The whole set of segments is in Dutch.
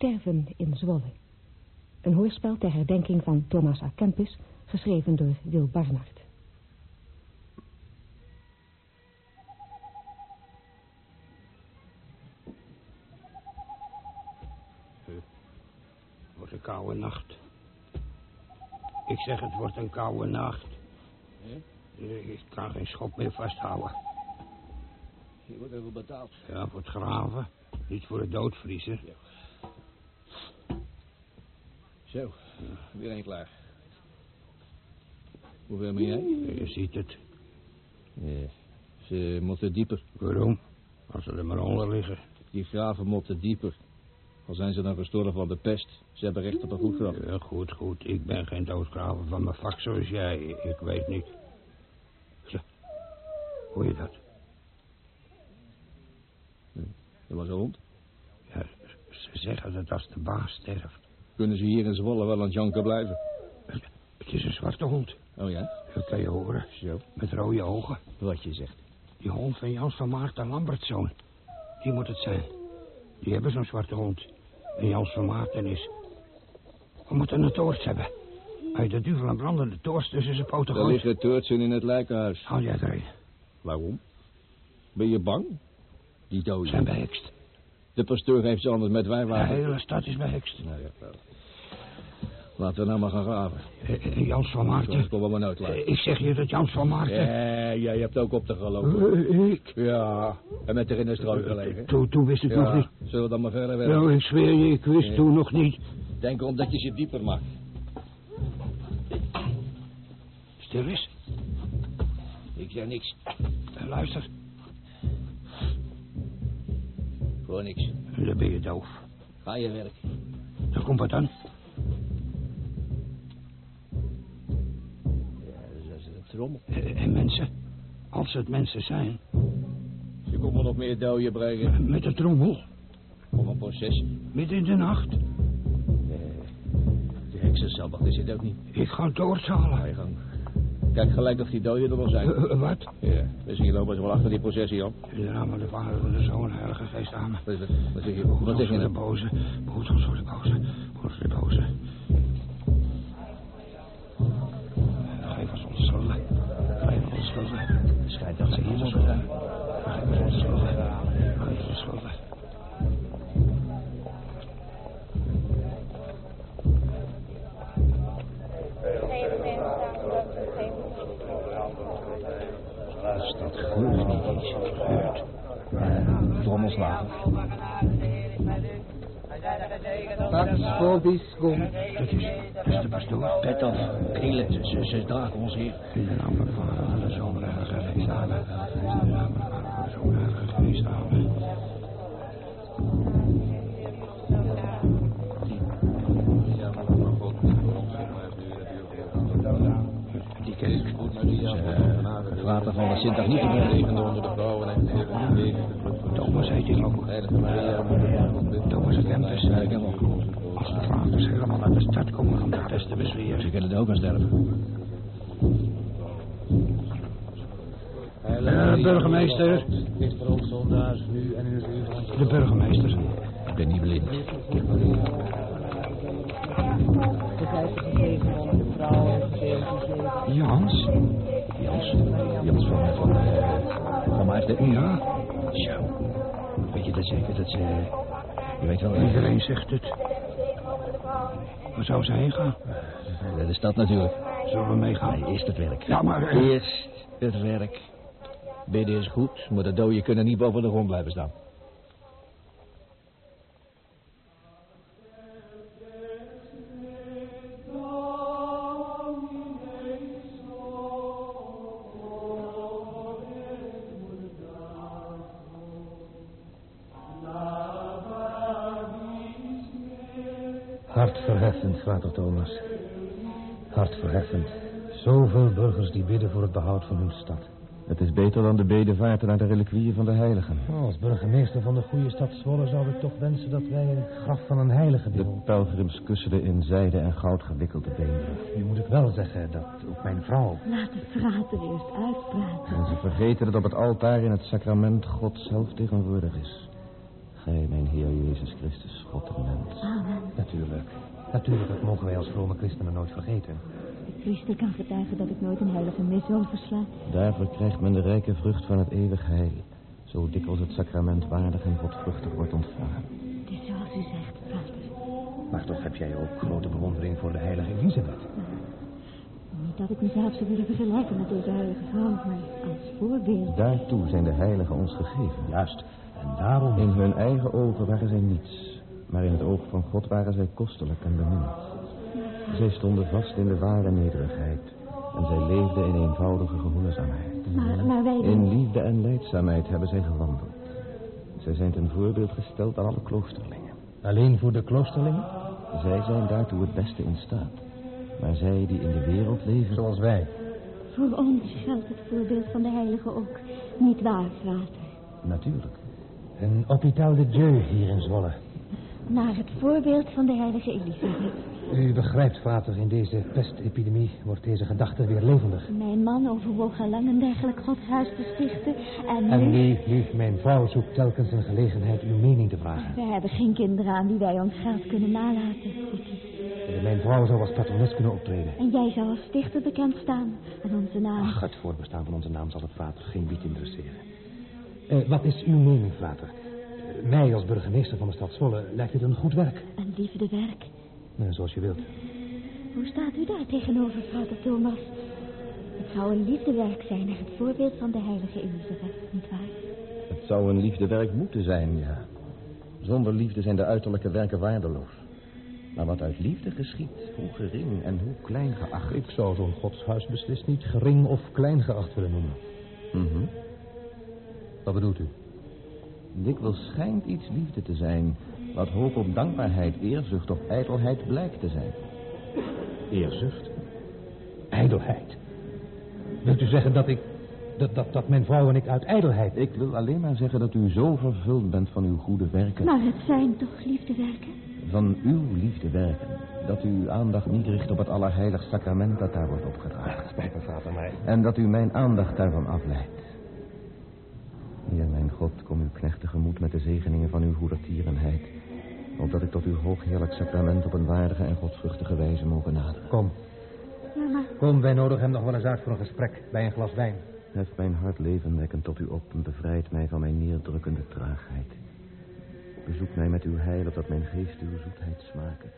Sterven in Zwolle. Een hoorspel ter herdenking van Thomas A. Kempis, geschreven door Wil Barnard. Het wordt een koude nacht. Ik zeg, het wordt een koude nacht. Ik kan geen schop meer vasthouden. Je wordt even betaald. Ja, voor het graven. Niet voor het doodvriezen. Zo, weer een klaar. Hoeveel ben jij? Je ziet het. Ja, ze moeten dieper. Waarom? Als ze er maar onder liggen. Die graven moeten dieper. Al zijn ze dan gestorven van de pest. Ze hebben recht op een goed graf. Ja, goed, goed. Ik ben geen doodgraver van mijn vak zoals jij. Ik weet niet. Zo. Hoor je dat? Dat was een hond. Ja, ze zeggen dat als de baas sterft. Kunnen ze hier in Zwolle wel aan janken blijven? Het is een zwarte hond. Oh ja? Dat kan je horen. Zo. Met rode ogen. Wat je zegt. Die hond van Jans van Maarten Lambertzoon. Die moet het zijn. Die hebben zo'n zwarte hond. En Jans van Maarten is... We moeten een toorts hebben. Uit de duvel en brandende toorts tussen zijn poten Er liggen toortsen in het lijkenhuis. Haal jij er een. Waarom? Ben je bang? Die doden. Zijn behekst. De pastoor heeft ze anders met De wijwater. hele stad is behekst. Nou ja, wel. Laten we nou maar gaan graven. Eh, eh, Jans van Maarten. komen we maar nooit Eh. Ik zeg je dat Jans van Maarten... Ja, jij hebt ook op te gelopen. Ik? Ja, en met er in de strooi gelegen. Toen, wist ik nog niet. zullen we dan maar verder werken? Nou, ik zweer je, ik wist toen nog niet. Denk erom dat je ze dieper maakt. Stil is. Ik zeg niks. Luister. Gewoon niks. Dan ben je doof. Ga je werk. Dan komt wat dan. Ja, dat is een trommel. Eh, En mensen. Als het mensen zijn. Ze komen nog meer doden brengen. Met de trommel. Of een proces. Midden in de nacht. Nee, de heksenzelf is het ook niet. Ik ga doorzalen. Ga je gang. Kijk gelijk of die doden er wel zijn. Eh, wat? Ja, misschien lopen ze wel achter die processie op. Naam van de Vader en de Zoon Heilige Geest aan. Wat, wat, wat zeg je? Behoed Wat zeg je de nou? boze. Behoed ons voor de boze. Behoed voor de boze. Geef ons onze schulden. Geef ons onze schulden. Het schijnt dat ze hier moeten zijn. Geef ons onze schulden. Geef ons onze schulden. 12. Pax Dat is de pastoor. Pet. Krielen, ze, ze dragen ons hier. In de naam van eh, de Vader, Zoon, en Heilige Amen. In de naam van eh, de Vader, Zoon, en Heilige Amen. Die kerk. Dus, uh, water van de Sint-Agnietenberg. Even onder de vrouwen en de. Thomas heet ik ook. Heilige Maria. Thomas Kempis. Als de vaders helemaal naar de stad komen om de pest te bezweren. Ze kunnen er ook aan sterven. Eh, burgemeester. Is voor ons zondaars nu en in het uur van De burgemeester. Ik ben niet blind. De van de. Jans? Jans. Jans van, van, eh, van Maarten. Ja, Zo. Weet je dat zeker? Dat ze... Je weet wel... iedereen zegt het. Waar zou ze heen gaan? eh, De stad natuurlijk. Zullen we meegaan? Nee, eerst het werk. Ja, maar... eh, Eerst het werk. Bidden is goed, maar de doden kunnen niet boven de grond blijven staan. Vader Thomas. Hartverheffend. Zoveel burgers die bidden voor het behoud van hun stad. Het is beter dan de bedevaarten naar de reliquieën van de heiligen. Oh, als burgemeester van de goede stad Zwolle zou ik toch wensen dat wij een graf van een heilige De deel. pelgrims kussen in zijde en goud gewikkelde beenderen. Nu moet ik wel zeggen dat ook mijn vrouw... Laat de frater eerst uitpraten. En ze vergeten dat op het altaar in het sacrament God zelf tegenwoordig is. Gij, mijn Heer Jezus Christus, God en mens. Amen. Natuurlijk, dat mogen wij als vrome christenen nooit vergeten. De priester kan getuigen dat ik nooit een heilige mis zal verslaan. Daarvoor krijgt men de rijke vrucht van het eeuwig heil. Zo dikwijls het sacrament waardig en godvruchtig wordt ontvangen. Het is zoals u zegt, vader. Maar toch heb jij ook grote bewondering voor de heilige Elisabeth. Niet dat ik mezelf zou willen vergelijken met deze heilige vrouw, maar als voorbeeld. Daartoe zijn de heiligen ons gegeven. Juist. En daarom... In hun eigen ogen waren zij niets. Maar in het oog van God waren zij kostelijk en bemind. Zij stonden vast in de ware nederigheid. En zij leefden in eenvoudige gehoorzaamheid. Maar, maar wij... In liefde en leidzaamheid hebben zij gewandeld. Zij zijn ten voorbeeld gesteld aan alle kloosterlingen. Alleen voor de kloosterlingen? Zij zijn daartoe het beste in staat. Maar zij die in de wereld leven... Zoals wij. Voor ons geldt het voorbeeld van de heilige ook. Niet waar, vader? Natuurlijk. Een hôpital de Dieu hier in Zwolle. Naar het voorbeeld van de heilige Elisabeth. U begrijpt, vader, in deze pestepidemie wordt deze gedachte weer levendig. Mijn man overwoog al lang een dergelijk godshuis te stichten. En nu... En nu, nu, mijn vrouw zoekt telkens een gelegenheid uw mening te vragen. We hebben geen kinderen aan wie wij ons geld kunnen nalaten. En mijn vrouw zou als patrones kunnen optreden. En jij zou als stichter bekend staan aan onze naam. Ach, het voortbestaan van onze naam zal het vader geen bied interesseren. Eh, wat is uw mening, vader? Mij als burgemeester van de stad Zwolle lijkt dit een goed werk. Een liefdewerk. Eh, zoals je wilt. Hoe staat u daar tegenover, vader Thomas? Het zou een liefdewerk zijn naar het voorbeeld van de heilige Elisabeth, nietwaar? Het zou een liefdewerk moeten zijn, ja. Zonder liefde zijn de uiterlijke werken waardeloos. Maar wat uit liefde geschiet, hoe gering en hoe klein geacht. Ik zou zo'n godshuis beslist niet gering of klein geacht willen noemen. Mhm. Wat bedoelt u? Dikwijls schijnt iets liefde te zijn, wat hoop op dankbaarheid, eerzucht of ijdelheid blijkt te zijn. Eerzucht? Ijdelheid? Wilt u zeggen dat ik... Dat, dat, dat mijn vrouw en ik uit ijdelheid... Ik wil alleen maar zeggen dat u zo vervuld bent van uw goede werken, Maar het zijn toch liefdewerken? van uw liefdewerken, dat u uw aandacht niet richt op het allerheilig sacrament dat daar wordt opgedragen. Spijt me, vader, maar... En dat u mijn aandacht daarvan afleidt. Heer, mijn God, kom uw knecht tegemoet met de zegeningen van uw goedertierenheid. Opdat ik tot uw hoogheerlijk sacrament op een waardige en godvruchtige wijze mogen naderen. Kom, Ja, maar kom, wij nodigen hem nog wel eens uit voor een gesprek bij een glas wijn. Hef mijn hart levenwekkend tot u op en bevrijd mij van mijn neerdrukkende traagheid. Bezoek mij met uw heil, opdat mijn geest uw zoetheid smaken,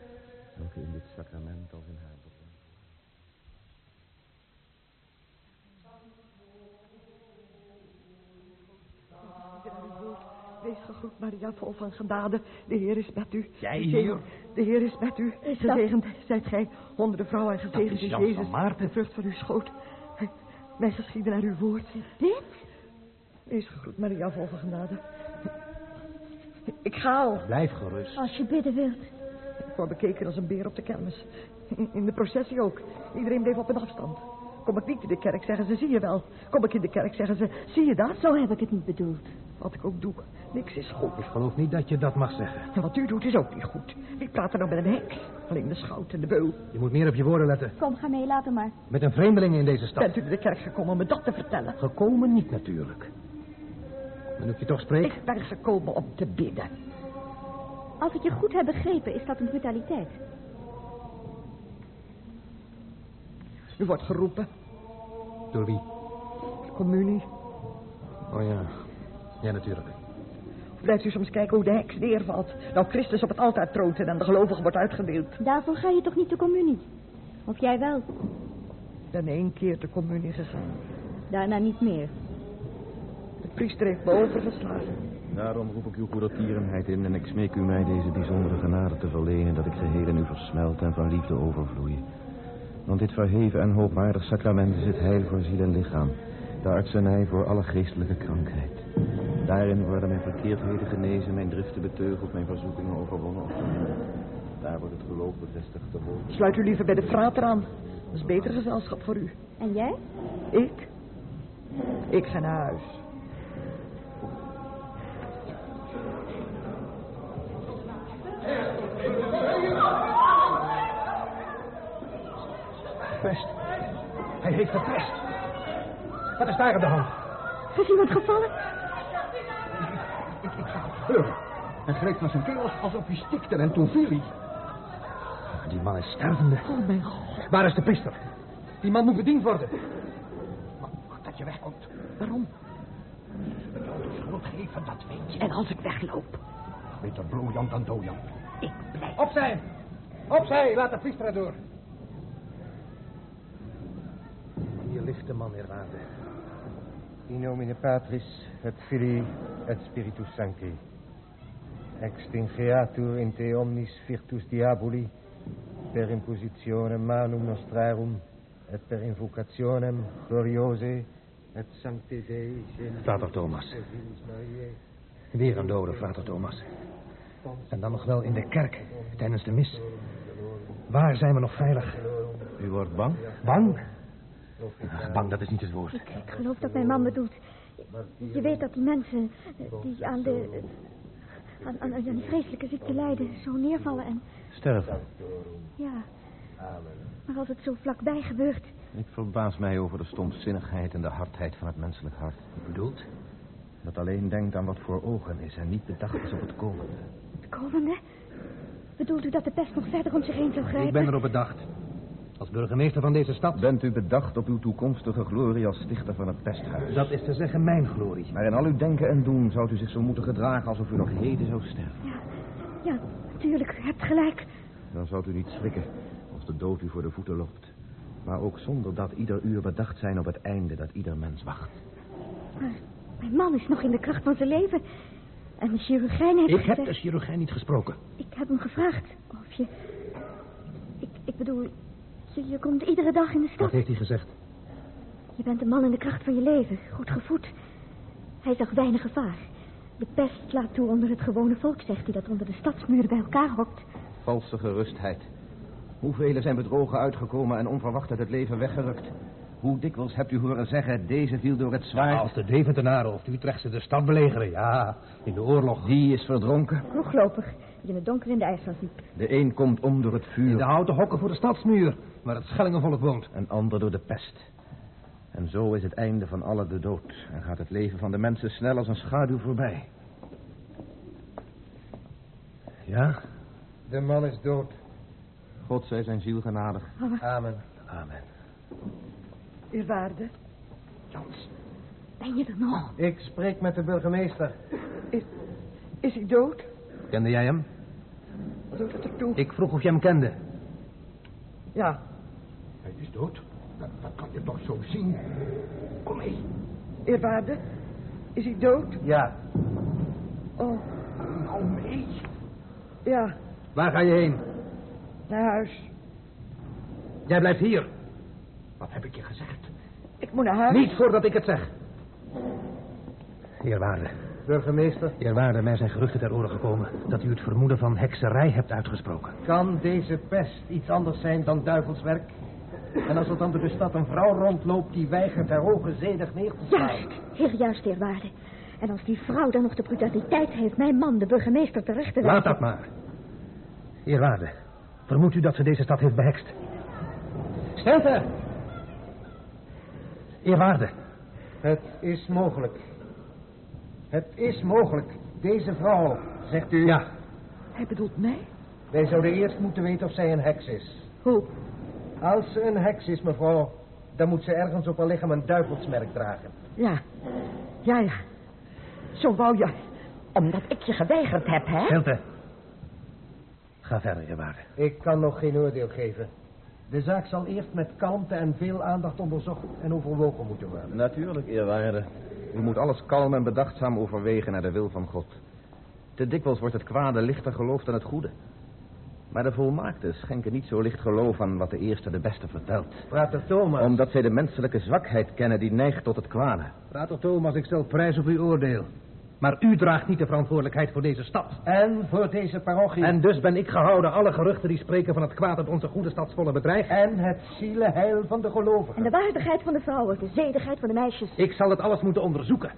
welke in dit sacrament als in haar Wees gegroet, Maria, vol van genade. De Heer is met u. Jij hier? De Heer is met u. Gezegend zijt gij, honderden vrouwen en gezegend is is van Jezus, Maarten. de vrucht van uw schoot. Wij geschieden naar uw woord. dit? Wees gegroet, Maria, vol van genade. Ik ga al. Blijf gerust. Als je bidden wilt. Ik word bekeken als een beer op de kermis. In, in de processie ook. Iedereen bleef op een afstand. Kom ik niet in de kerk, zeggen ze, zie je wel. Kom ik in de kerk, zeggen ze, zie je dat? Zo heb ik het niet bedoeld. Wat ik ook doe, niks is goed. Ik geloof niet dat je dat mag zeggen. En wat u doet is ook niet goed. Wie praat er nou met een heks? Alleen de schout en de beul. Je moet meer op je woorden letten. Kom, ga mee, later maar. Met een vreemdeling in deze stad. Bent u naar de kerk gekomen om me dat te vertellen? Gekomen niet natuurlijk. En ik je toch spreek? Ik ben gekomen om te bidden. Als ik je goed heb begrepen, is dat een brutaliteit. U wordt geroepen. Door wie? Communie. Oh ja. Ja, natuurlijk. Of blijft u soms kijken hoe de heks neervalt? Nou, Christus op het altaar troont en aan de gelovigen wordt uitgedeeld. Daarvoor ga je toch niet de communie? Of jij wel? Ik ben één keer de communie gegaan. Daarna niet meer. De priester heeft me overgeslagen. Daarom roep ik uw goedertierenheid in en ik smeek u mij deze bijzondere genade te verlenen, dat ik geheel in u versmelt en van liefde overvloei. Want dit verheven en hoogwaardig sacrament is het heil voor ziel en lichaam, de artsenij voor alle geestelijke krankheid. Daarin worden mijn verkeerdheden genezen, mijn driften beteugeld, mijn verzoekingen overwonnen of verminderd. Daar wordt het geloof bevestigd te worden. Sluit u liever bij de frater aan. Dat is beter gezelschap voor u. En jij? Ik? Ik ga naar huis. Pest. Hij heeft gepest. Wat is daar aan de hand? Is iemand gevallen? Gebeuren. Hij greep naar zijn keel alsof hij stikte en toen viel hij. Die man is stervende. Oh, mijn god. Waar is de priester? Die man moet bediend worden. Wacht dat je wegkomt. Waarom? We jou de schuld geven, dat weet je. En als ik wegloop? Beter bloeiend dan dooiend. Ik blijf. Opzij! Opzij! Laat de priester erdoor. Hier ligt de man, Erwaarde. In nomine Patris et Filii et Spiritus Sancti. Extingeatur in te omnis virtus diaboli per impositionem manum nostrarum et per invocationem gloriose et sancte Dei Vader Thomas. Weer een dode, vader Thomas. En dan nog wel in de kerk, tijdens de mis. Waar zijn we nog veilig? U wordt bang? Bang? Ach, bang, dat is niet het woord. Ik, ik geloof dat mijn man bedoelt. Je weet dat die mensen eh, die aan de... aan, aan, aan die vreselijke ziekte lijden zo neervallen en... Sterven. Ja. Maar als het zo vlakbij gebeurt... Ik verbaas mij over de stomzinnigheid en de hardheid van het menselijk hart. Bedoeld? Dat alleen denkt aan wat voor ogen is en niet bedacht is op het komende. Het komende... Bedoelt u dat de pest nog verder om zich heen zou grijpen? Ik ben erop bedacht. Als burgemeester van deze stad. Bent u bedacht op uw toekomstige glorie als stichter van het pesthuis? Dat is te zeggen mijn glorie. Maar in al uw denken en doen zou u zich zo moeten gedragen alsof u nog heden zou sterven. Ja, ja, natuurlijk. U hebt gelijk. Dan zou u niet schrikken als de dood u voor de voeten loopt. Maar ook zonder dat ieder uur bedacht zijn op het einde dat ieder mens wacht. Maar mijn man is nog in de kracht van zijn leven. En de chirurgijn heeft Ik heb gezegd... de chirurgijn niet gesproken. Ik heb hem gevraagd of je... Ik, ik bedoel, je, je komt iedere dag in de Wat stad. heeft hij gezegd? Je bent een man in de kracht van je leven, goed gevoed. Hij zag weinig gevaar. De pest slaat toe onder het gewone volk, zegt hij, dat onder de stadsmuren bij elkaar hokt. Valse gerustheid. Hoeveel zijn bedrogen uitgekomen en onverwacht uit het leven weggerukt? Hoe dikwijls hebt u horen zeggen, deze viel door het zwaard. Als de Deventenaren of de Utrechtse de stad belegeren, ja. In de oorlog. Die is verdronken. Kroeglopig, die in het donker in de IJsland liep. De een komt om door het In vuur. de houten hokken voor de stadsmuur, waar het Schellingenvolk woont. Een ander door de pest. En zo is het einde van alle de dood. En gaat het leven van de mensen snel als een schaduw voorbij. Ja? De man is dood. God zij zijn ziel genadig. Amen. Amen. Eerwaarde. Jans, Ben je er nog? Ik spreek met de burgemeester. Is, is hij dood? Kende jij hem? Doet het ertoe? Ik vroeg of je hem kende. Ja. Dood. Dat, dat kan je toch zo zien. Kom mee. Eerwaarde. Is hij dood? Ja. Oh, Nou mee. ja. Waar ga je heen? Naar huis. Jij blijft hier. Wat heb ik je gezegd? Ik moet naar huis. Niet voordat ik het zeg. Eerwaarde, Burgemeester, eerwaarde, mij zijn geruchten ter oren gekomen dat u het vermoeden van hekserij hebt uitgesproken. kan deze pest iets anders zijn dan duivelswerk? En als er dan door de stad een vrouw rondloopt die weigert haar ogen zedig neer te slaan? Juist, heer, juist, eerwaarde. En als die vrouw dan nog de brutaliteit heeft mijn man, de burgemeester, terecht te wijzen... Laat dat maar. Eerwaarde, vermoedt u dat ze deze stad heeft behekst? Stilte! Eerwaarde, Het is mogelijk. Het is mogelijk. Deze vrouw, zegt u... ja, Hij bedoelt mij? Wij zouden eerst moeten weten of zij een heks is. Hoe? Als ze een heks is, mevrouw, dan moet ze ergens op haar lichaam een duivelsmerk dragen. Ja. Ja, ja. Zo wou je. Omdat ik je geweigerd heb, hè? stilte. Ga verder, eerwaarde. Ik kan nog geen oordeel geven. De zaak zal eerst met kalmte en veel aandacht onderzocht en overwogen moeten worden. Natuurlijk, eerwaarde. U moet alles kalm en bedachtzaam overwegen naar de wil van God. Te dikwijls wordt het kwade lichter geloofd dan het goede. Maar de volmaakten schenken niet zo licht geloof aan wat de eerste de beste vertelt. Frater Thomas. Omdat zij de menselijke zwakheid kennen die neigt tot het kwade. Prater Thomas, ik stel prijs op uw oordeel. Maar u draagt niet de verantwoordelijkheid voor deze stad. En voor deze parochie. En dus ben ik gehouden alle geruchten die spreken van het kwaad dat onze goede stadsvolle bedrijft. En het zielenheil van de gelovigen. En de waardigheid van de vrouwen, de zedigheid van de meisjes. Ik zal het alles moeten onderzoeken.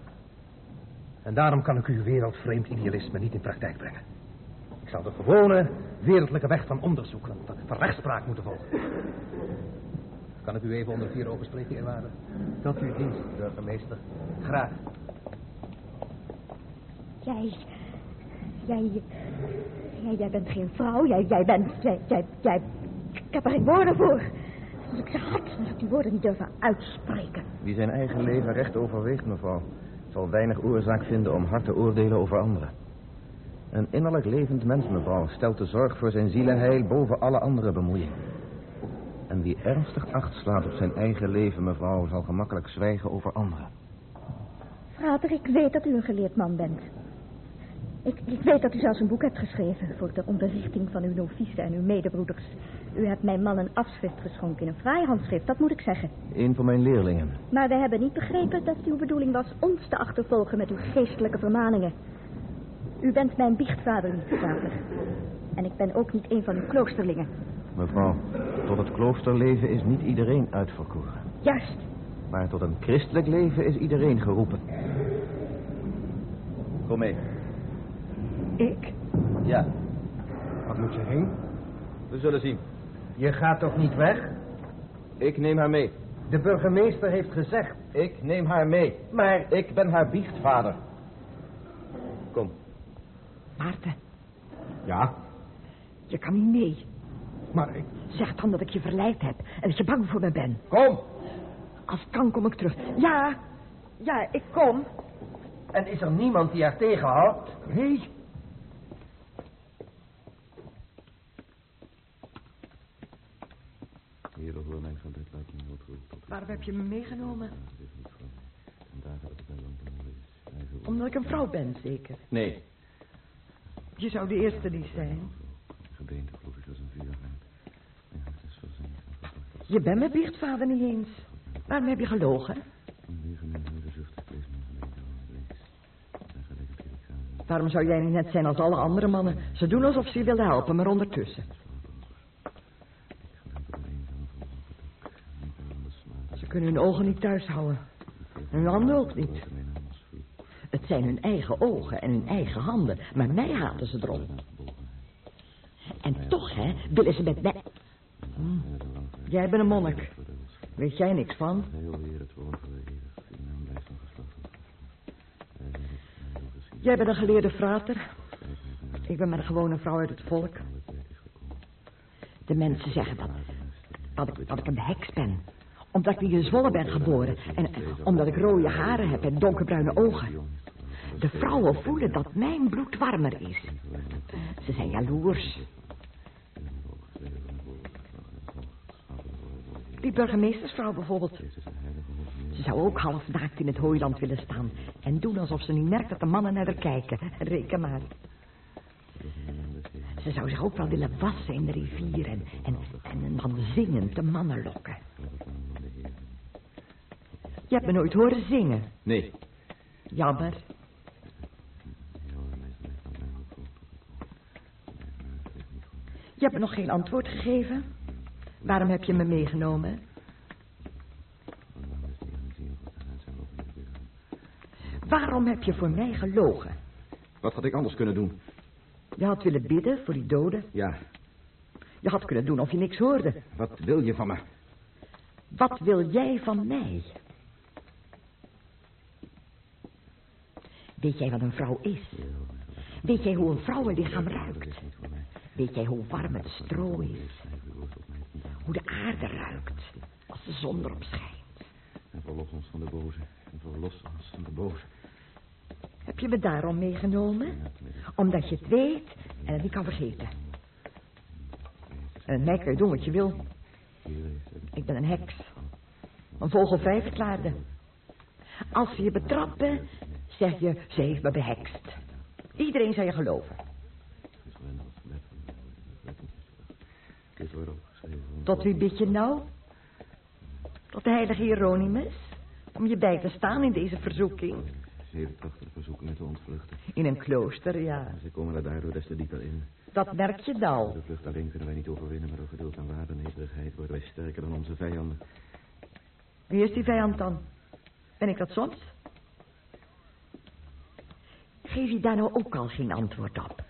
En daarom kan ik uw wereldvreemd idealisme niet in praktijk brengen. Ik zal de gewone, wereldlijke weg van onderzoek, van, van rechtspraak moeten volgen. Kan ik u even onder vier ogen spreken, eerwaarde? Tot uw dienst, burgemeester. Graag. Jij, jij, Jij, jij bent geen vrouw. Jij, jij bent... Jij, jij, jij... Ik heb er geen woorden voor. Als ik ze had, dan zou ik die woorden niet durven uitspreken. Wie zijn eigen leven recht overweegt, mevrouw, zal weinig oorzaak vinden om hard te oordelen over anderen. Een innerlijk levend mens, mevrouw, stelt de zorg voor zijn zielenheil boven alle andere bemoeien. En wie ernstig acht slaat op zijn eigen leven, mevrouw, zal gemakkelijk zwijgen over anderen. Vader, ik weet dat u een geleerd man bent. Ik, ik weet dat u zelfs een boek hebt geschreven voor de onderrichting van uw novice en uw medebroeders. U hebt mijn man een afschrift geschonken in een fraai handschrift, dat moet ik zeggen. Een van mijn leerlingen. Maar we hebben niet begrepen dat uw bedoeling was ons te achtervolgen met uw geestelijke vermaningen. U bent mijn biechtvader niet, vader. En ik ben ook niet een van uw kloosterlingen. Mevrouw, tot het kloosterleven is niet iedereen uitverkoren. Juist. Maar tot een christelijk leven is iedereen geroepen. Kom mee. Ik? Ja, Wat moet je heen? we zullen zien. Je gaat toch niet weg? Ik neem haar mee. De burgemeester heeft gezegd. Ik neem haar mee. Maar Ik ben haar biechtvader. Kom. Maarten, Ja, je kan niet mee. maar ik... Zeg dan dat ik je verleid heb en dat je bang voor me bent. Kom! Als het kan, kom ik terug. Ja, ja, ik kom. En is er niemand die haar tegenhoudt? Nee, Heer, hoor mijn gebed, laat me tot waarom heb je me meegenomen? dit van mij. Mij Omdat ik een vrouw ben, zeker. Nee, Je zou de eerste niet zijn. gebeente geloof ik als een vuurhaard. Mijn hart is Je bent mijn biechtvader niet eens. Waarom heb je gelogen? leven mijn huizen zucht. Ik lees mijn geweten al links. Waarom zou jij niet net zijn als alle andere mannen? Ze doen alsof ze je willen helpen, maar ondertussen. Ze kunnen hun ogen niet thuis houden. En hun handen ook niet. Zijn hun eigen ogen en hun eigen handen. Maar mij haten ze erom. En toch, hè, willen ze met mij... Hm. Jij bent een monnik. Weet jij niks van? Jij bent een geleerde frater. Ik ben maar een gewone vrouw uit het volk. De mensen zeggen dat, dat, ik, dat ik een heks ben. Omdat ik in Zwolle ben geboren. En omdat ik rode haren heb en donkerbruine ogen. De vrouwen voelen dat mijn bloed warmer is. Ze zijn jaloers. Die burgemeestersvrouw bijvoorbeeld. Ze zou ook half naakt in het hooiland willen staan. En doen alsof ze niet merkt dat de mannen naar haar kijken. Reken maar. Ze zou zich ook wel willen wassen in de rivier en, en, en dan zingend de mannen lokken. Je hebt me nooit horen zingen. Nee, Jammer. Hebt me nog geen antwoord gegeven. Waarom heb je me meegenomen? Waarom heb je voor mij gelogen? wat had ik anders kunnen doen? Je had willen bidden voor die doden. Ja, Je had kunnen doen of je niks hoorde. wat wil je van me? Wat wil jij van mij? Weet jij wat een vrouw is? Weet jij hoe een vrouwenlichaam ruikt? Weet jij hoe warm het stro is? Hoe de aarde ruikt als de zon erop schijnt? En verlos ons van de boze. En verlos ons van de boze. Heb je me daarom meegenomen? Omdat je het weet en het niet kan vergeten. En mij kun je doen wat je wil. Ik ben een heks. Een vogelvrij verklaarde. Als ze je betrappen, zeg je, ze heeft me behekst. Iedereen zou je geloven. Dit wordt opgeschreven. Tot wie bid je nou? Tot de heilige Hieronymus? Om je bij te staan in deze verzoeking? 87 verzoekingen te ontvluchten. In een klooster, ja. Ze komen er daardoor des te dieper in. Dat merk je nou. De vlucht alleen kunnen wij niet overwinnen, maar door geduld en waarde en nederigheid worden wij sterker dan onze vijanden. Wie is die vijand dan? Ben ik dat soms? Geef je daar nou ook al geen antwoord op?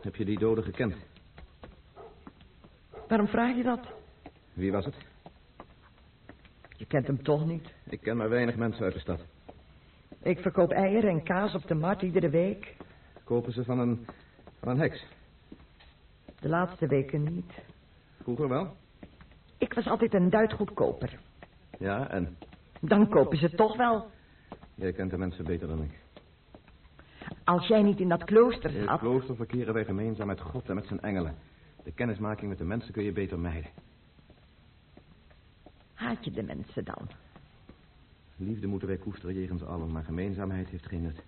Heb je die dode gekend? Waarom vraag je dat? Wie was het? Je kent hem toch niet? Ik ken maar weinig mensen uit de stad. Ik verkoop eieren en kaas op de markt iedere week. Kopen ze van een Van een heks. De laatste weken niet. Vroeger wel? Ik was altijd een duit goedkoper. Ja, en? Dan kopen ze toch wel. Jij kent de mensen beter dan ik. Als jij niet in dat klooster In het zat... klooster verkeren wij gemeenzaam met God en met zijn engelen. De kennismaking met de mensen kun je beter mijden. Haat je de mensen dan? Liefde moeten wij koesteren jegens allen, maar gemeenzaamheid heeft geen nut.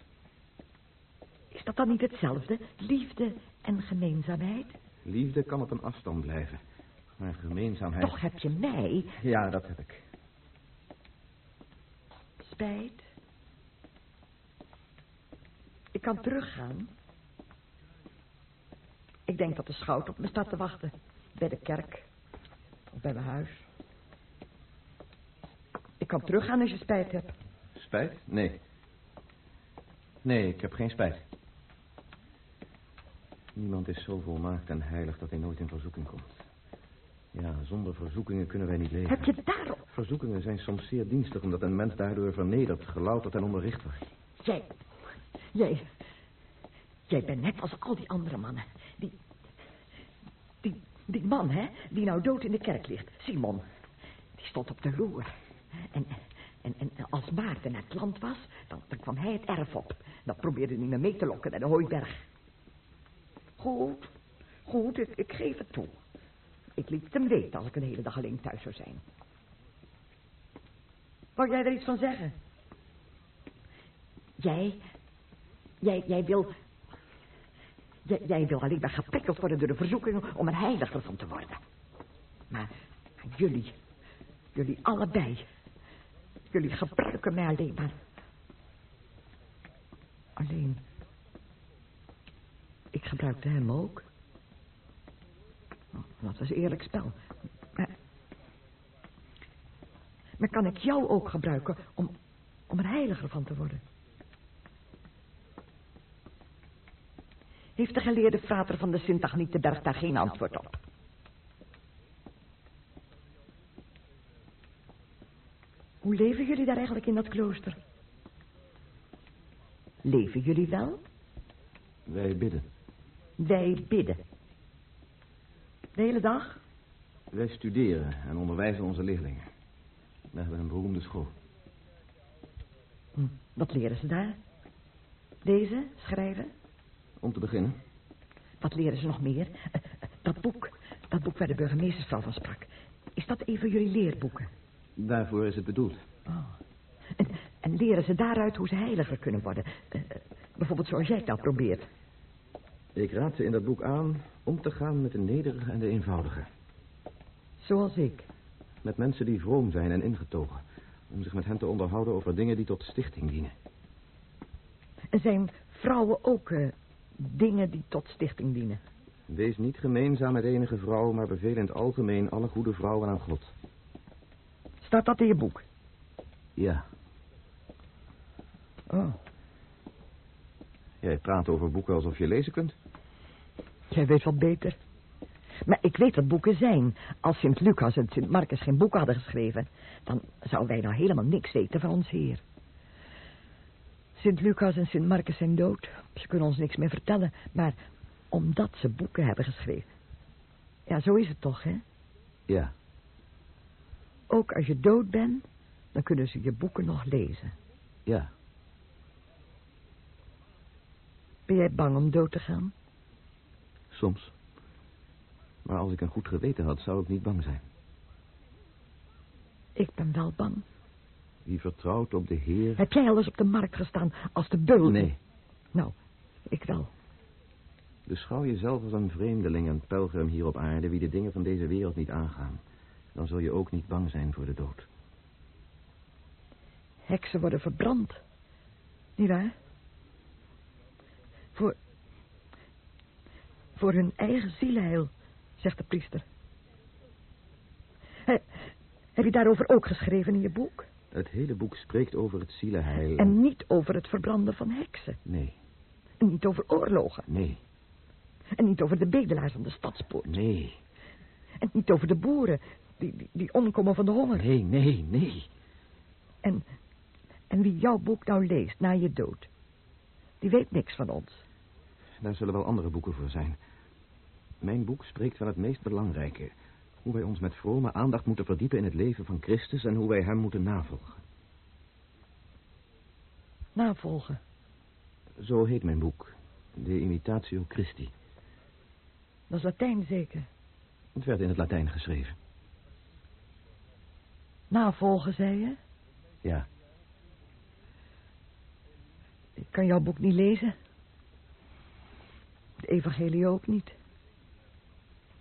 Is dat dan niet hetzelfde? Liefde en gemeenzaamheid? Liefde kan op een afstand blijven. Maar gemeenzaamheid... Toch heb je mij Ja, dat heb ik. spijt. Ik kan teruggaan. Ik denk dat de schout op me staat te wachten. Bij de kerk. Of bij mijn huis. Ik kan teruggaan als je spijt hebt. Spijt? Nee. Nee, ik heb geen spijt. Niemand is zo volmaakt en heilig dat hij nooit in verzoeking komt. Ja, zonder verzoekingen kunnen wij niet leven. Heb je daarop? Verzoekingen zijn soms zeer dienstig omdat een mens daardoor vernederd, gelouterd en onderricht wordt. Jij, jij, jij bent net als al die andere mannen. Die, die, die man, hè, die nou dood in de kerk ligt, Simon. Die stond op de loer. En, en, en als Maarten naar het land was, dan, kwam hij het erf op. Dan probeerde hij me mee te lokken naar de hooiberg. Goed, goed, ik, ik geef het toe. Ik liet hem weten als ik een hele dag alleen thuis zou zijn. Wou jij er iets van zeggen? Jij, jij, jij wil... Jij, wil alleen maar geprikkeld worden door de verzoekingen om er heiliger van te worden. Maar jullie, jullie allebei, jullie gebruiken mij alleen maar. Alleen, ik gebruikte hem ook. Oh, dat was eerlijk spel. Maar, maar kan ik jou ook gebruiken om, om er heiliger van te worden? Heeft de geleerde frater van de Sint-Agnietenberg daar geen antwoord op? Hoe leven jullie daar eigenlijk in dat klooster? Leven jullie wel? Wij bidden. Wij bidden. De hele dag? Wij studeren en onderwijzen onze leerlingen. We hebben een beroemde school. Hm, Wat leren ze daar? Lezen, schrijven? Om te beginnen, Wat leren ze nog meer? Eh, eh, Dat boek, dat boek waar de burgemeestersvrouw van sprak. Is dat een van jullie leerboeken? daarvoor is het bedoeld. Oh. En, en leren ze daaruit hoe ze heiliger kunnen worden? Eh, bijvoorbeeld zoals jij het nou probeert. Ik raad ze in dat boek aan om te gaan met de nederige en de eenvoudige. Zoals ik. Met mensen die vroom zijn en ingetogen. Om zich met hen te onderhouden over dingen die tot stichting dienen. En zijn vrouwen ook dingen die tot stichting dienen? Wees niet gemeenzaam met enige vrouw, maar beveel in het algemeen alle goede vrouwen aan God. Staat dat in je boek? Ja, Oh, jij praat over boeken alsof je lezen kunt. jij weet wat beter. Maar ik weet wat boeken zijn. Als Sint Lucas en Sint Marcus geen boeken hadden geschreven... dan zouden wij nou helemaal niks weten van ons Heer. Sint Lucas en Sint Marcus zijn dood. Ze kunnen ons niks meer vertellen. Maar omdat ze boeken hebben geschreven. Ja, zo is het toch, hè? Ja, Ook als je dood bent, dan kunnen ze je boeken nog lezen. ja. Ben jij bang om dood te gaan? Soms. Maar als ik een goed geweten had, zou ik niet bang zijn. Ik ben wel bang. Wie vertrouwt op de Heer... Heb jij al eens op de markt gestaan als de beul? Nee, Nou, ik wel. beschouw jezelf als een vreemdeling en pelgrim hier op aarde... wie de dingen van deze wereld niet aangaan. Dan zul je ook niet bang zijn voor de dood. Heksen worden verbrand. Niet waar? Voor... Voor hun eigen zielenheil, zegt de priester. He- heb je daarover ook geschreven in je boek? Het hele boek spreekt over het zielenheil. En niet over het verbranden van heksen. Nee, En niet over oorlogen. nee, En niet over de bedelaars aan de stadspoort. nee, En niet over de boeren die, die, die omkomen van de honger. nee, nee, nee. En, en wie jouw boek nou leest na je dood, die weet niks van ons. Daar zullen wel andere boeken voor zijn. Mijn boek spreekt van het meest belangrijke. Hoe wij ons met vrome aandacht moeten verdiepen in het leven van Christus en hoe wij hem moeten navolgen. Navolgen. Zo heet mijn boek. De Imitatio Christi. Dat is Latijn zeker. Het werd in het Latijn geschreven. Navolgen, zei je? Ja, Ik kan jouw boek niet lezen. De evangelie ook niet.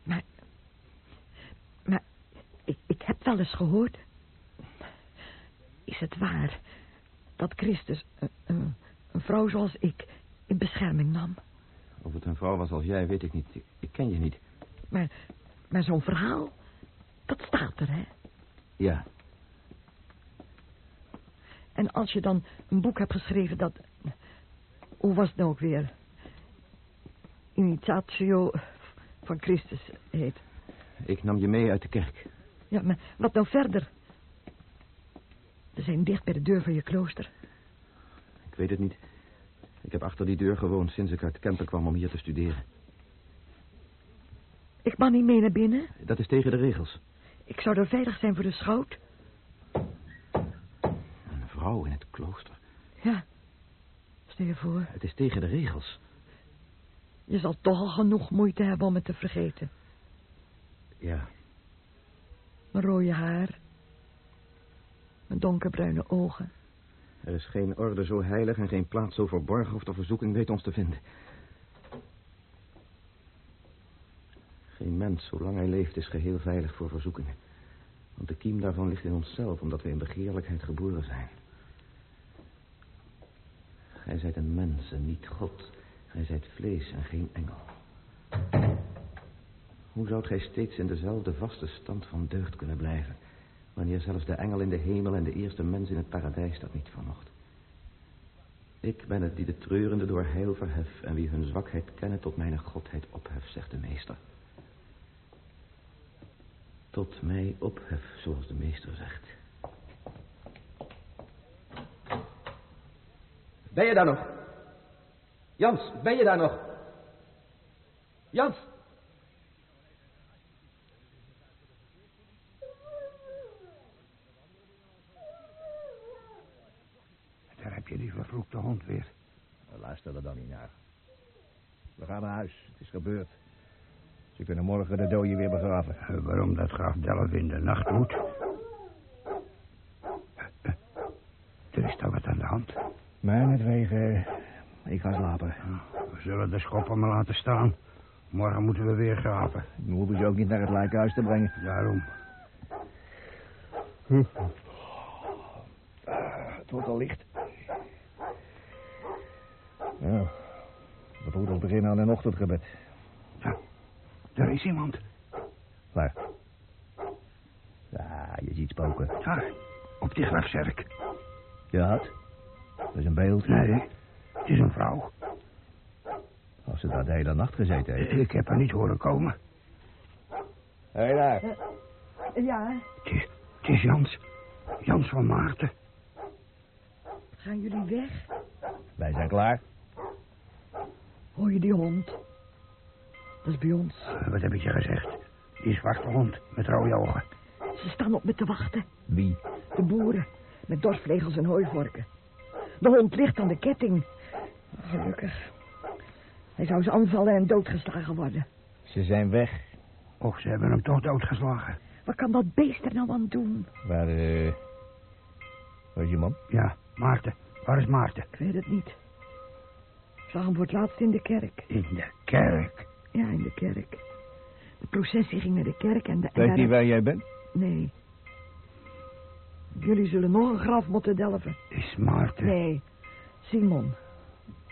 Maar... Maar... Ik, heb wel eens gehoord... Is het waar... dat Christus een, een, een vrouw zoals ik... in bescherming nam? of het een vrouw was als jij, weet ik niet. Ik, ik ken je niet. Maar... Maar zo'n verhaal... Dat staat er, hè? Ja, En als je dan een boek hebt geschreven dat... Hoe was het nou ook weer? Imitatio van Christus heet. ik nam je mee uit de kerk. Ja, maar wat nou verder? We zijn dicht bij de deur van je klooster. Ik weet het niet. Ik heb achter die deur gewoond sinds ik uit Kempen kwam om hier te studeren. Ik mag niet mee naar binnen. Dat is tegen de regels. Ik zou er veilig zijn voor de schout. Een vrouw in het klooster. Ja. Stel je voor. Het is tegen de regels. Je zal toch al genoeg moeite hebben om het te vergeten. Ja, rode haar. Mijn donkerbruine ogen. er is geen orde zo heilig en geen plaats zo verborgen of de verzoeking weet ons te vinden. Geen mens, zolang hij leeft, is geheel veilig voor verzoekingen. Want de kiem daarvan ligt in onszelf, omdat we in begeerlijkheid geboren zijn. Gij zijt een mens en niet God. Gij zijt vlees en geen engel. Hoe zoudt gij steeds in dezelfde vaste stand van deugd kunnen blijven... wanneer zelfs de engel in de hemel en de eerste mens in het paradijs dat niet vermocht? Ik ben het die de treurende door heil verhef... en wie hun zwakheid kennen tot mijn godheid ophef, zegt de meester. Tot mij ophef, zoals de meester zegt. Ben je daar nog? Jans, ben je daar nog? Jans! Daar heb je die vervloekte hond weer. We luisteren er dan niet naar. We gaan naar huis. Het is gebeurd. Ze kunnen morgen de dode weer begraven. Waarom dat graaf Delf in de nacht moet? Er is daar wat aan de hand. Mijnentwege, ik ga slapen. We zullen de schoppen maar laten staan. Morgen moeten we weer graven. Nu hoeven ze ook niet naar het lijkhuis te brengen. Daarom. Het wordt al licht. Ja, de broeders beginnen aan een ochtendgebed. Ja, er is iemand. Waar? Ja, je ziet spoken. Daar, op die grafzerk. Ja, het? Dat is een beeld. Nee, het is een vrouw. Als ze daar de hele nacht gezeten heeft. Ik heb haar niet horen komen. Hé hey, daar. Ja, Het is, het is Jans. Jans van Maarten. gaan jullie weg? Wij zijn klaar. Hoor je die hond? Dat is bij ons. Eh, Wat heb ik je gezegd? Die zwarte hond met rode ogen. Ze staan op me te wachten. Wie? De boeren. Met dorsvlegels en hooivorken. De hond ligt aan de ketting. Gelukkig. Hij zou ze aanvallen en doodgeslagen worden. Ze zijn weg. Och, ze hebben hem toch doodgeslagen. Wat kan dat beest er nou aan doen? Waar, eh... Waar is je man? Ja, Maarten. Waar is Maarten? Ik weet het niet. Zag hem voor het laatst in de kerk. In de kerk. Ja, in de kerk. De processie ging naar de kerk en de... Weet hij waar jij bent? Nee. Jullie zullen nog een graf moeten delven. Is Maarten. Nee, Simon.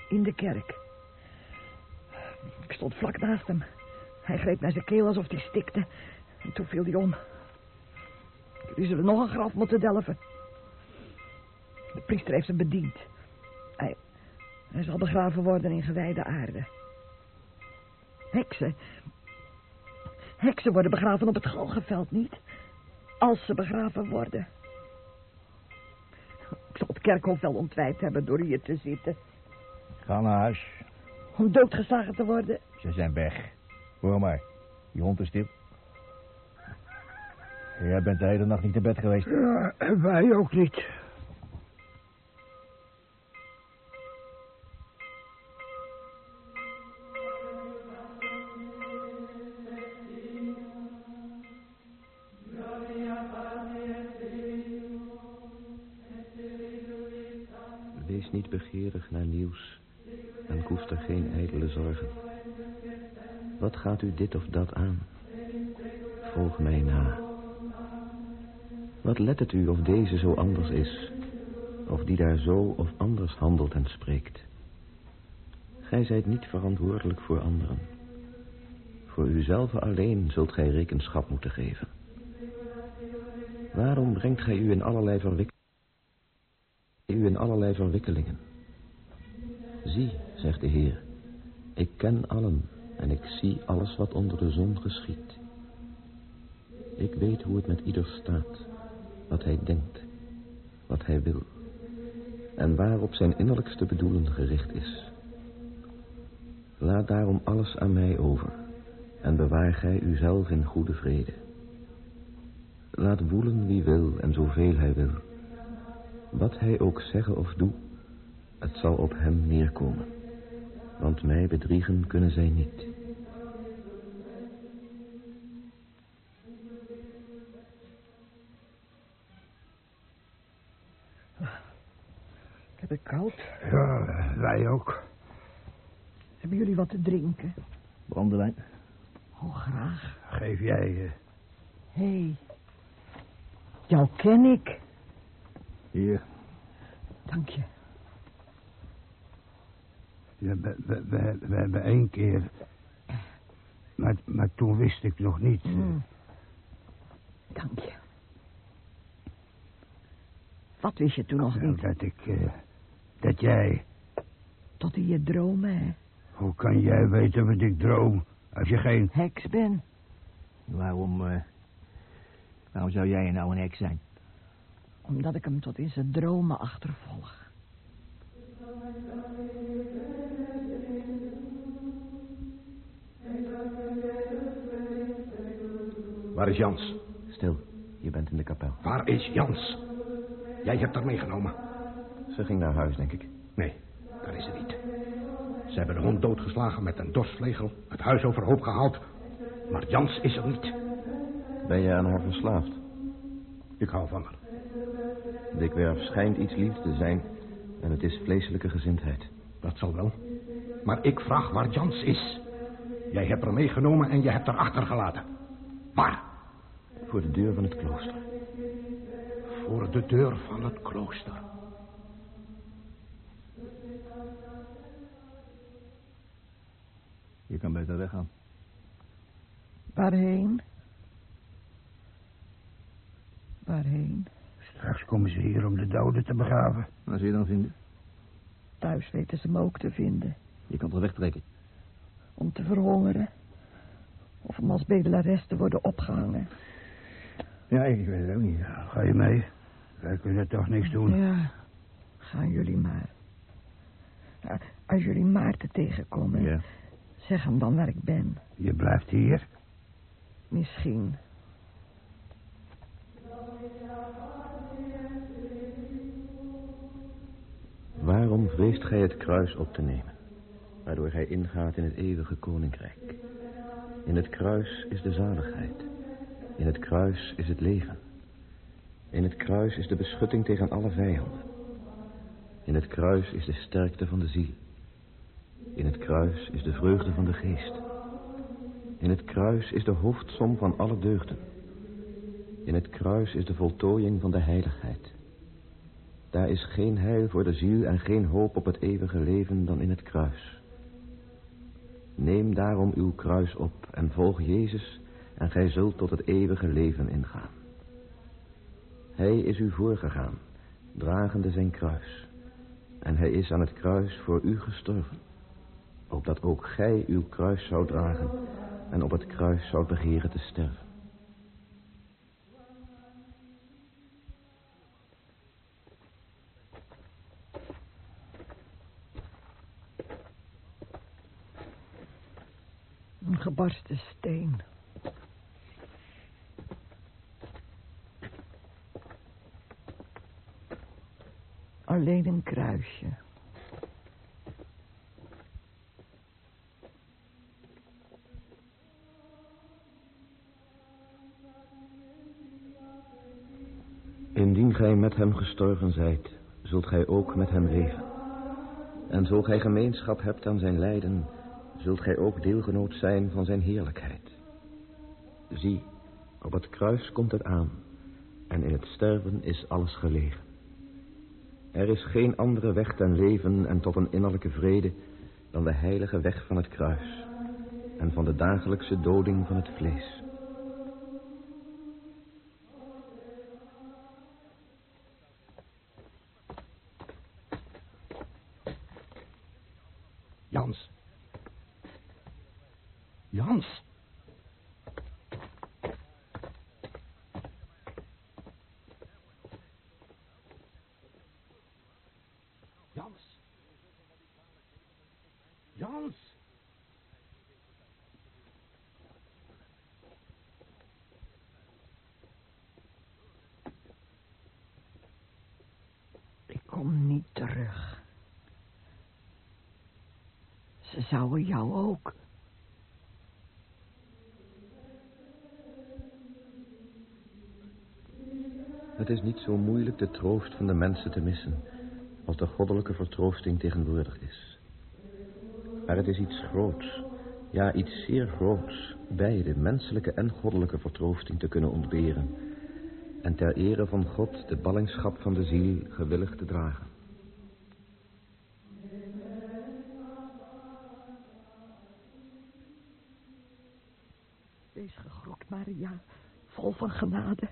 In de kerk. Ik stond vlak naast hem. Hij greep naar zijn keel alsof hij stikte. En toen viel hij om. Jullie zullen nog een graf moeten delven. De priester heeft hem bediend. Hij, zal begraven worden in gewijde aarde. Heksen. Heksen worden begraven op het galgenveld, niet? Als ze begraven worden. Ik zal het kerkhof wel ontwijd hebben door hier te zitten. Ga naar huis. om doodgeslagen te worden. Ze zijn weg. Hoor maar, die hond is stil. Jij bent de hele nacht niet in bed geweest. Ja, wij ook niet. Begeerig naar nieuws en koester geen ijdele zorgen. Wat gaat u dit of dat aan? Volg mij na. Wat let het u of deze zo anders is, of die daar zo of anders handelt en spreekt? Gij zijt niet verantwoordelijk voor anderen. Voor uzelf alleen zult gij rekenschap moeten geven. Waarom brengt gij u in allerlei verwikkelingen? U in allerlei verwikkelingen. Zie, zegt de Heer, ik ken allen en ik zie alles wat onder de zon geschiet. Ik weet hoe het met ieder staat, wat hij denkt, wat hij wil en waarop zijn innerlijkste bedoelen gericht is. Laat daarom alles aan mij over en bewaar gij uzelf in goede vrede. Laat woelen wie wil en zoveel hij wil. Wat hij ook zeggen of doe, het zal op hem neerkomen. Want mij bedriegen kunnen zij niet. Ik heb het koud. Ja, wij ook. Hebben jullie wat te drinken? Brandewijn. Oh, graag. Geef jij... eh, Hé. Hey. Jou ken ik. Hier. Dank je. ja, we, we, we, we hebben één keer... Maar, maar toen wist ik nog niet... eh, Mm. Dank je. Wat wist je toen nog nou, niet? dat ik... eh, dat jij... Tot in je dromen, hè? Hoe kan jij weten wat ik droom... als je geen... Heks ben. Waarom, eh, waarom zou jij nou een heks zijn? Omdat ik hem tot in zijn dromen achtervolg. Waar is Jans? Stil, je bent in de kapel. Waar is Jans? Jij hebt haar meegenomen. Ze ging naar huis, denk ik. Nee, daar is ze niet. Ze hebben de hond doodgeslagen met een dorsvlegel, het huis overhoop gehaald. Maar Jans is er niet. Ben je aan haar verslaafd? Ik hou van haar. Dikwerf schijnt iets liefs te zijn en het is vleeselijke gezindheid. Dat zal wel. Maar ik vraag waar Jans is. Jij hebt haar meegenomen en je hebt haar achtergelaten. Waar? Voor de deur van het klooster. Voor de deur van het klooster. Je kan beter weggaan. Waarheen? Waarheen? Straks komen ze hier om de doden te begraven. Waar zul je dan vinden? Thuis weten ze me ook te vinden. Je kan toch wegtrekken? Om te verhongeren. Of om als bedelares te worden opgehangen. Ja, ik weet het ook niet. Ga je mee? Wij kunnen toch niks doen. Ja, gaan jullie maar. Als jullie Maarten tegenkomen, Ja. zeg hem dan waar ik ben. Je blijft hier. Misschien. Vreest gij het kruis op te nemen, waardoor gij ingaat in het eeuwige koninkrijk? In het kruis is de zaligheid. In het kruis is het leven. In het kruis is de beschutting tegen alle vijanden. In het kruis is de sterkte van de ziel. In het kruis is de vreugde van de geest. In het kruis is de hoofdsom van alle deugden. In het kruis is de voltooiing van de heiligheid. Daar is geen heil voor de ziel en geen hoop op het eeuwige leven dan in het kruis. Neem daarom uw kruis op en volg Jezus en gij zult tot het eeuwige leven ingaan. Hij is u voorgegaan, dragende zijn kruis. En hij is aan het kruis voor u gestorven, opdat ook gij uw kruis zou dragen en op het kruis zou begeren te sterven. Gebarsten steen. Alleen een kruisje. Indien gij met hem gestorven zijt, zult gij ook met hem leven. En zo gij gemeenschap hebt aan zijn lijden, zult gij ook deelgenoot zijn van zijn heerlijkheid. Zie, op het kruis komt het aan, en in het sterven is alles gelegen. Er is geen andere weg ten leven en tot een innerlijke vrede dan de heilige weg van het kruis en van de dagelijkse doding van het vlees. Jans. Jans. Jans. Jans. Ik kom niet terug. Ze zouden jou ook. Het is niet zo moeilijk de troost van de mensen te missen als de goddelijke vertroosting tegenwoordig is. Maar het is iets groots, ja iets zeer groots, beide menselijke en goddelijke vertroosting te kunnen ontberen en ter ere van God de ballingschap van de ziel gewillig te dragen. Wees gegroet, Maria, vol van genade.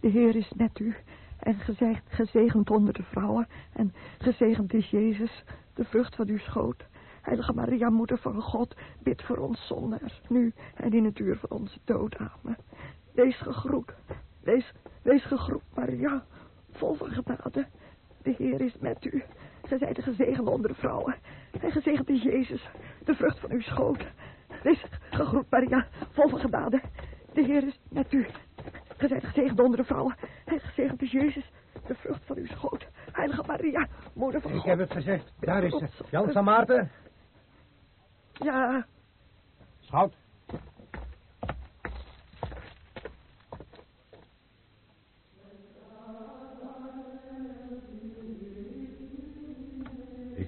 De Heer is met u en gezegd, gezegend onder de vrouwen en gezegend is Jezus, de vrucht van uw schoot. Heilige Maria, moeder van God, bid voor ons zondaars, nu en in het uur van onze dood. Amen. Wees gegroet, wees, wees gegroet, Maria, vol van genade. De Heer is met u. Gij zijt de gezegende onder de vrouwen. En gezegend is Jezus, de vrucht van uw schoot. Wees gegroet, Maria, vol van genade. De Heer is met u. Gij zijt gezegend onder de vrouwen. En gezegend is Jezus, de vrucht van uw schoot. Heilige Maria, moeder van Ik God. heb het gezegd. Daar is ze. Jans en Maarten. Ja, Schout.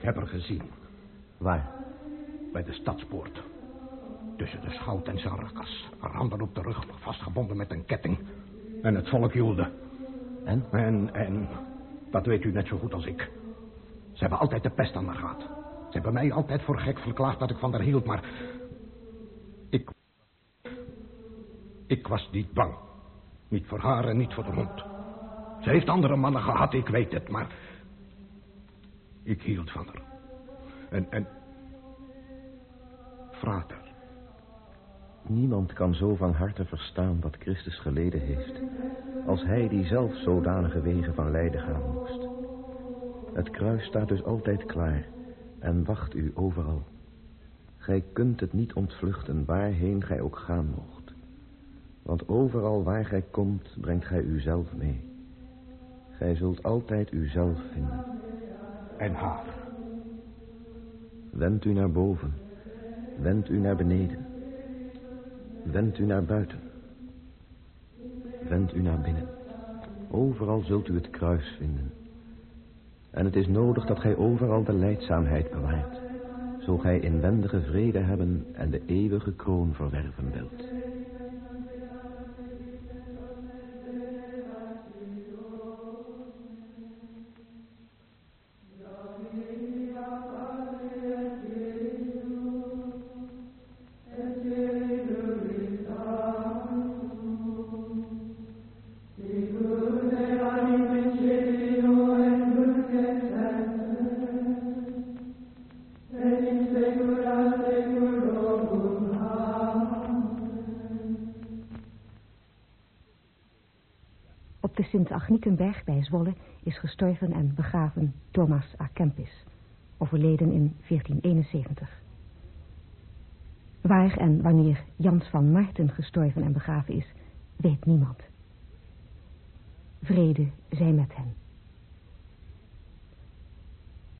Heb haar gezien. Waar? Bij de stadspoort. Tussen de schout en zijn rakkers. Haar handen op de rug, vastgebonden met een ketting. En het volk joelde. En? En, en, dat weet u net zo goed als ik. Ze hebben altijd de pest aan haar gehad. Ze hebben mij altijd voor gek verklaard dat ik van haar hield, maar... Ik... Ik was niet bang. Niet voor haar en niet voor de hond. Ze heeft andere mannen gehad, ik weet het, maar... Ik hield van haar. En, en... Frater. Niemand kan zo van harte verstaan wat Christus geleden heeft, als hij die zelf zodanige wegen van lijden gaan moest. Het kruis staat dus altijd klaar en wacht u overal. Gij kunt het niet ontvluchten waarheen gij ook gaan mocht. Want overal waar gij komt, brengt gij uzelf mee. Gij zult altijd uzelf vinden. En haar. Wend u naar boven. Wend u naar beneden. Wend u naar buiten. Wend u naar binnen. Overal zult u het kruis vinden. En het is nodig dat gij overal de leidzaamheid bewaart. Zo gij inwendige vrede hebben en de eeuwige kroon verwerven wilt. Zwolle is gestorven en begraven Thomas A. Kempis, overleden in 1471. Waar en wanneer Jans van Maarten gestorven en begraven is, weet niemand. Vrede zij met hen.